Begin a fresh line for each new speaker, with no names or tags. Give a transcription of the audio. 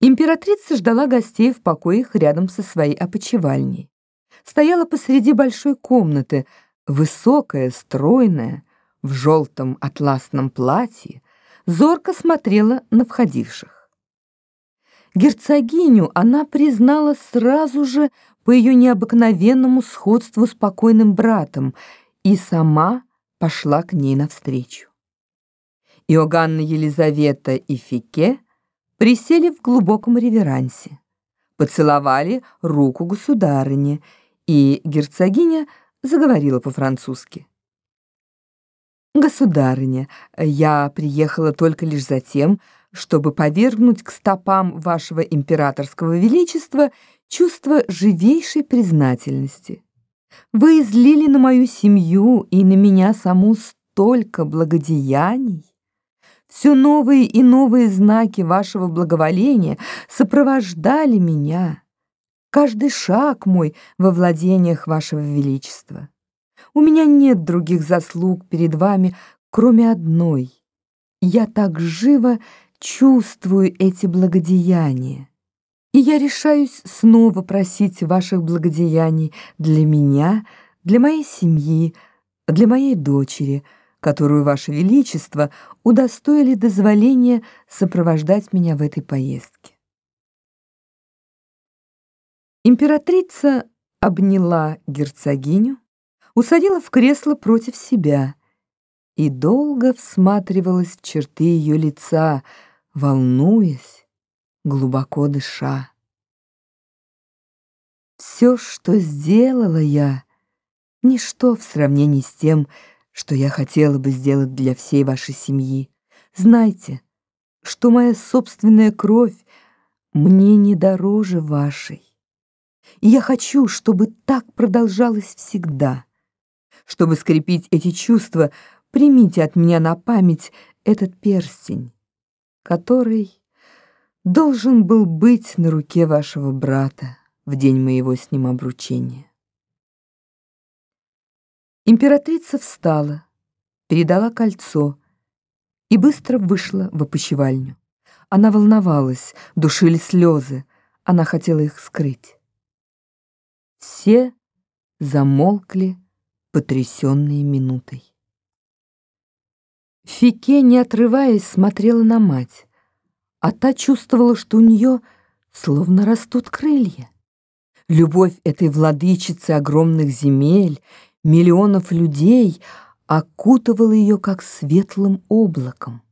Императрица ждала гостей в покоях рядом со своей опочивальней. Стояла посреди большой комнаты, высокая, стройная, в желтом атласном платье, зорко смотрела на входивших. Герцогиню она признала сразу же по ее необыкновенному сходству с покойным братом и сама пошла к ней навстречу. Иоганна Елизавета и Фике присели в глубоком реверансе, поцеловали руку государыни, и герцогиня заговорила по-французски. «Государыня, я приехала только лишь за тем, чтобы повергнуть к стопам вашего императорского величества чувство живейшей признательности. Вы излили на мою семью и на меня саму столько благодеяний. Все новые и новые знаки вашего благоволения сопровождали меня. Каждый шаг мой во владениях вашего величества. У меня нет других заслуг перед вами, кроме одной. Я так живо чувствую эти благодеяния. И я решаюсь снова просить ваших благодеяний для меня, для моей семьи, для моей дочери — которую Ваше Величество удостоили дозволения сопровождать меня в этой поездке. Императрица обняла герцогиню, усадила в кресло против себя и долго всматривалась в черты ее лица, волнуясь, глубоко дыша. Все, что сделала я, ничто в сравнении с тем, что я хотела бы сделать для всей вашей семьи. Знайте, что моя собственная кровь мне не дороже вашей. И я хочу, чтобы так продолжалось всегда. Чтобы скрепить эти чувства, примите от меня на память этот перстень, который должен был быть на руке вашего брата в день моего с ним обручения. Императрица встала, передала кольцо и быстро вышла в опочивальню. Она волновалась, душили слезы, она хотела их скрыть. Все замолкли, потрясенные минутой. Фике, не отрываясь, смотрела на мать, а та чувствовала, что у нее словно растут крылья. Любовь этой владычицы огромных земель миллионов людей окутывало ее как светлым облаком.